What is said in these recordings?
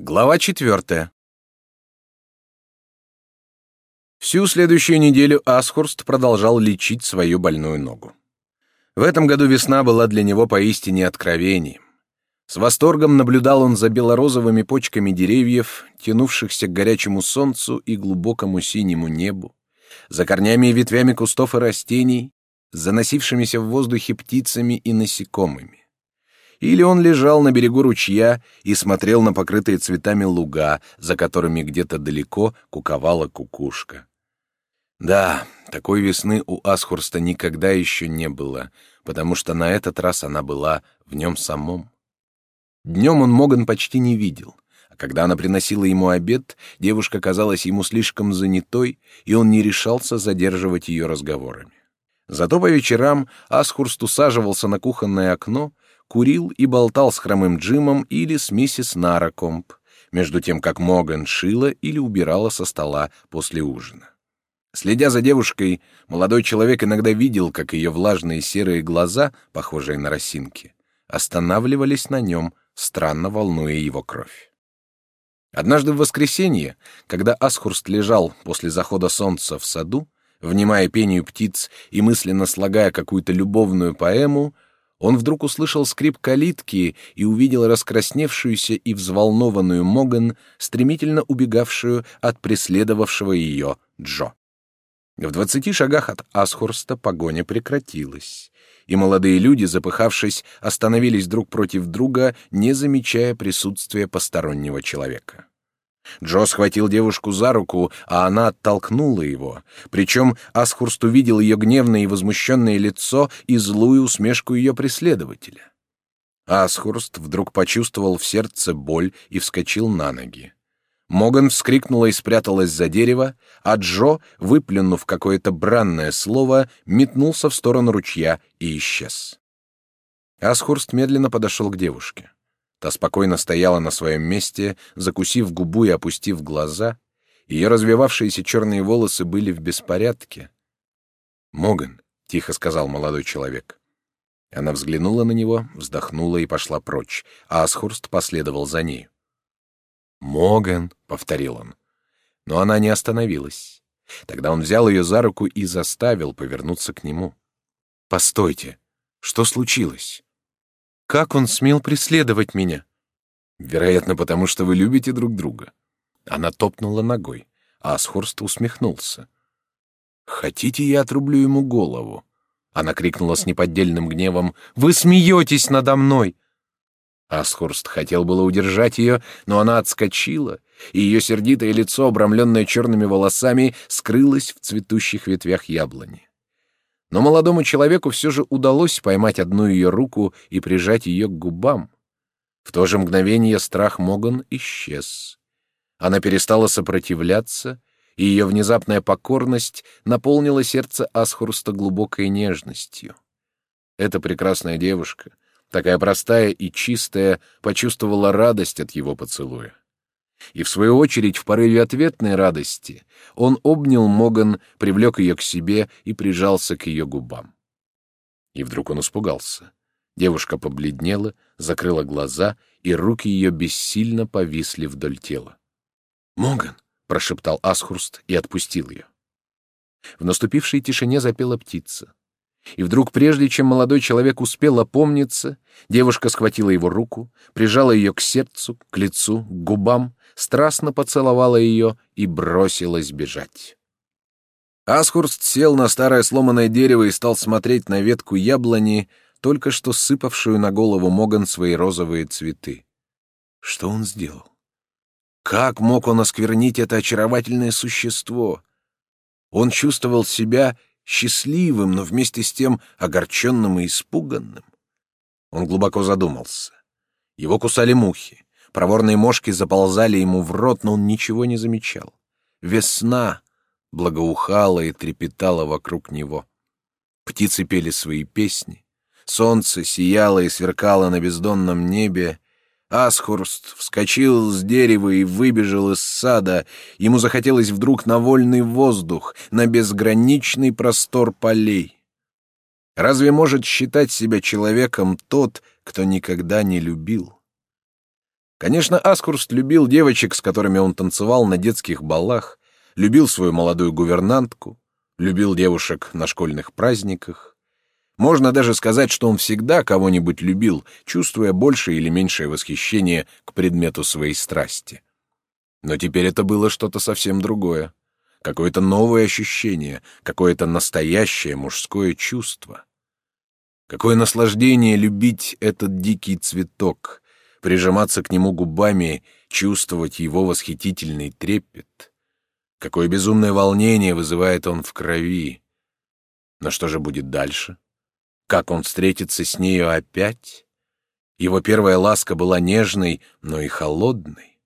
Глава четвертая. Всю следующую неделю Асхурст продолжал лечить свою больную ногу. В этом году весна была для него поистине откровением. С восторгом наблюдал он за белорозовыми почками деревьев, тянувшихся к горячему солнцу и глубокому синему небу, за корнями и ветвями кустов и растений, за носившимися в воздухе птицами и насекомыми или он лежал на берегу ручья и смотрел на покрытые цветами луга, за которыми где-то далеко куковала кукушка. Да, такой весны у Асхурста никогда еще не было, потому что на этот раз она была в нем самом. Днем он Моган почти не видел, а когда она приносила ему обед, девушка казалась ему слишком занятой, и он не решался задерживать ее разговорами. Зато по вечерам Асхурст усаживался на кухонное окно курил и болтал с хромым Джимом или с миссис Наракомп, между тем как Моган шила или убирала со стола после ужина. Следя за девушкой, молодой человек иногда видел, как ее влажные серые глаза, похожие на росинки, останавливались на нем, странно волнуя его кровь. Однажды в воскресенье, когда Асхурст лежал после захода солнца в саду, внимая пению птиц и мысленно слагая какую-то любовную поэму, он вдруг услышал скрип калитки и увидел раскрасневшуюся и взволнованную Моган, стремительно убегавшую от преследовавшего ее Джо. В двадцати шагах от Асхурста погоня прекратилась, и молодые люди, запыхавшись, остановились друг против друга, не замечая присутствия постороннего человека. Джо схватил девушку за руку, а она оттолкнула его. Причем Асхурст увидел ее гневное и возмущенное лицо и злую усмешку ее преследователя. Асхурст вдруг почувствовал в сердце боль и вскочил на ноги. Моган вскрикнула и спряталась за дерево, а Джо, выплюнув какое-то бранное слово, метнулся в сторону ручья и исчез. Асхурст медленно подошел к девушке. Та спокойно стояла на своем месте, закусив губу и опустив глаза. Ее развивавшиеся черные волосы были в беспорядке. «Моган», — тихо сказал молодой человек. Она взглянула на него, вздохнула и пошла прочь, а Асхурст последовал за ней. «Моган», — повторил он. Но она не остановилась. Тогда он взял ее за руку и заставил повернуться к нему. «Постойте, что случилось?» Как он смел преследовать меня? Вероятно, потому что вы любите друг друга. Она топнула ногой, а Асхорст усмехнулся. Хотите, я отрублю ему голову? Она крикнула с неподдельным гневом: "Вы смеетесь надо мной!" Асхорст хотел было удержать ее, но она отскочила, и ее сердитое лицо, обрамленное черными волосами, скрылось в цветущих ветвях яблони. Но молодому человеку все же удалось поймать одну ее руку и прижать ее к губам. В то же мгновение страх Моган исчез. Она перестала сопротивляться, и ее внезапная покорность наполнила сердце Асхурста глубокой нежностью. Эта прекрасная девушка, такая простая и чистая, почувствовала радость от его поцелуя. И в свою очередь, в порыве ответной радости, он обнял Моган, привлек ее к себе и прижался к ее губам. И вдруг он испугался. Девушка побледнела, закрыла глаза, и руки ее бессильно повисли вдоль тела. «Моган!» — прошептал Асхурст и отпустил ее. В наступившей тишине запела птица. И вдруг, прежде чем молодой человек успел опомниться, девушка схватила его руку, прижала ее к сердцу, к лицу, к губам, страстно поцеловала ее и бросилась бежать. Асхурст сел на старое сломанное дерево и стал смотреть на ветку яблони, только что сыпавшую на голову Моган свои розовые цветы. Что он сделал? Как мог он осквернить это очаровательное существо? Он чувствовал себя счастливым, но вместе с тем огорченным и испуганным. Он глубоко задумался. Его кусали мухи. Проворные мошки заползали ему в рот, но он ничего не замечал. Весна благоухала и трепетала вокруг него. Птицы пели свои песни. Солнце сияло и сверкало на бездонном небе. Асхурст вскочил с дерева и выбежал из сада. Ему захотелось вдруг на вольный воздух, на безграничный простор полей. Разве может считать себя человеком тот, кто никогда не любил? Конечно, Аскурст любил девочек, с которыми он танцевал на детских балах, любил свою молодую гувернантку, любил девушек на школьных праздниках. Можно даже сказать, что он всегда кого-нибудь любил, чувствуя большее или меньшее восхищение к предмету своей страсти. Но теперь это было что-то совсем другое. Какое-то новое ощущение, какое-то настоящее мужское чувство. Какое наслаждение любить этот дикий цветок, прижиматься к нему губами, чувствовать его восхитительный трепет. Какое безумное волнение вызывает он в крови. Но что же будет дальше? Как он встретится с нею опять? Его первая ласка была нежной, но и холодной.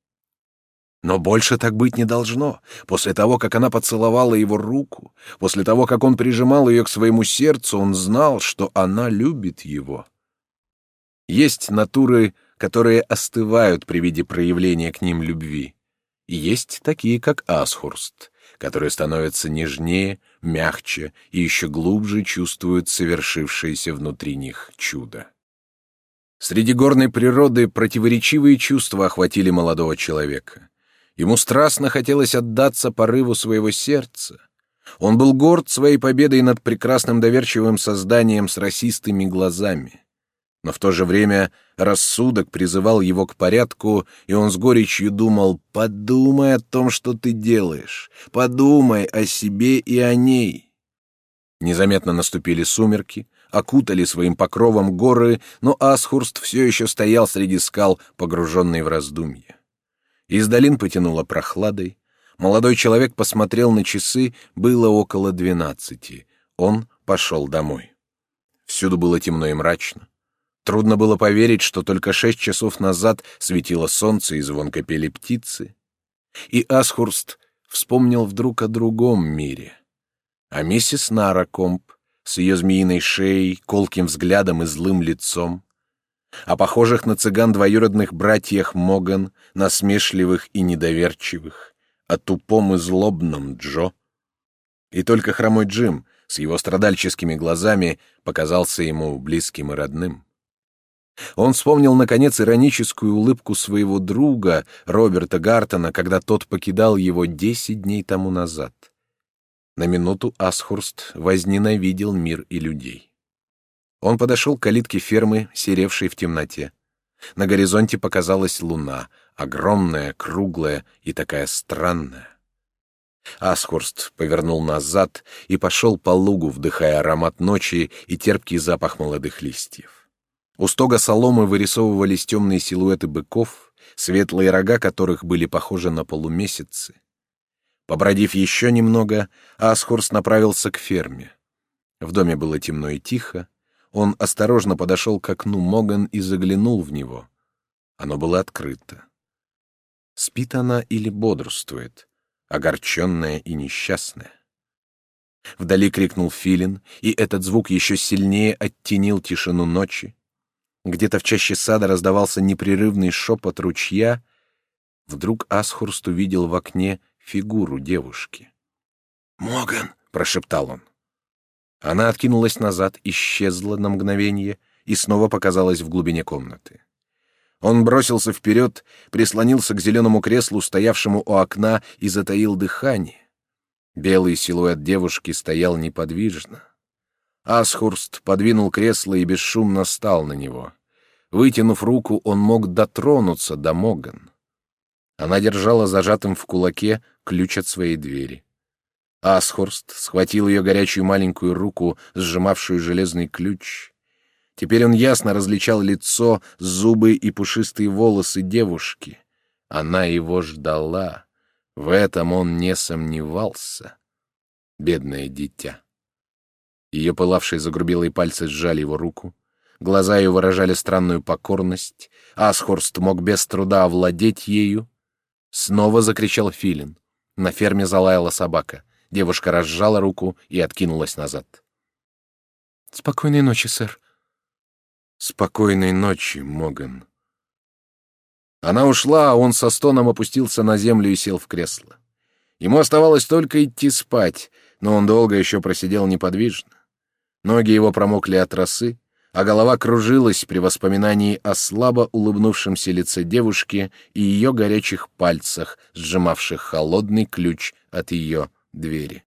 Но больше так быть не должно. После того, как она поцеловала его руку, после того, как он прижимал ее к своему сердцу, он знал, что она любит его. Есть натуры, которые остывают при виде проявления к ним любви. И есть такие, как Асхурст, которые становятся нежнее, мягче и еще глубже чувствуют совершившееся внутри них чудо. Среди горной природы противоречивые чувства охватили молодого человека. Ему страстно хотелось отдаться порыву своего сердца. Он был горд своей победой над прекрасным доверчивым созданием с расистыми глазами. Но в то же время рассудок призывал его к порядку, и он с горечью думал «Подумай о том, что ты делаешь, подумай о себе и о ней». Незаметно наступили сумерки, окутали своим покровом горы, но Асхурст все еще стоял среди скал, погруженный в раздумья. Из долин потянуло прохладой. Молодой человек посмотрел на часы, было около двенадцати. Он пошел домой. Всюду было темно и мрачно. Трудно было поверить, что только шесть часов назад светило солнце и звонко пели птицы. И Асхурст вспомнил вдруг о другом мире. О миссис Наракомп с ее змеиной шеей, колким взглядом и злым лицом, о похожих на цыган двоюродных братьях Моган, насмешливых и недоверчивых, о тупом и злобном Джо. И только хромой Джим с его страдальческими глазами показался ему близким и родным. Он вспомнил, наконец, ироническую улыбку своего друга, Роберта Гартона, когда тот покидал его десять дней тому назад. На минуту Асхурст возненавидел мир и людей. Он подошел к калитке фермы, серевшей в темноте. На горизонте показалась луна, огромная, круглая и такая странная. Асхурст повернул назад и пошел по лугу, вдыхая аромат ночи и терпкий запах молодых листьев. У стога соломы вырисовывались темные силуэты быков, светлые рога которых были похожи на полумесяцы. Побродив еще немного, Асхурст направился к ферме. В доме было темно и тихо, он осторожно подошел к окну Моган и заглянул в него. Оно было открыто. Спит она или бодрствует, огорченная и несчастная? Вдали крикнул филин, и этот звук еще сильнее оттенил тишину ночи. Где-то в чаще сада раздавался непрерывный шепот ручья. Вдруг Асхурст увидел в окне фигуру девушки. «Моган!» — прошептал он. Она откинулась назад, исчезла на мгновение и снова показалась в глубине комнаты. Он бросился вперед, прислонился к зеленому креслу, стоявшему у окна, и затаил дыхание. Белый силуэт девушки стоял неподвижно. Асхурст подвинул кресло и бесшумно стал на него. Вытянув руку, он мог дотронуться до Моган. Она держала зажатым в кулаке ключ от своей двери. Асхорст схватил ее горячую маленькую руку, сжимавшую железный ключ. Теперь он ясно различал лицо, зубы и пушистые волосы девушки. Она его ждала. В этом он не сомневался. Бедное дитя. Ее пылавшие загрубелые пальцы сжали его руку. Глаза ее выражали странную покорность. Асхорст мог без труда овладеть ею. Снова закричал филин. На ферме залаяла собака. Девушка разжала руку и откинулась назад. «Спокойной ночи, сэр». «Спокойной ночи, Моган». Она ушла, а он со стоном опустился на землю и сел в кресло. Ему оставалось только идти спать, но он долго еще просидел неподвижно. Ноги его промокли от росы, а голова кружилась при воспоминании о слабо улыбнувшемся лице девушки и ее горячих пальцах, сжимавших холодный ключ от ее двери.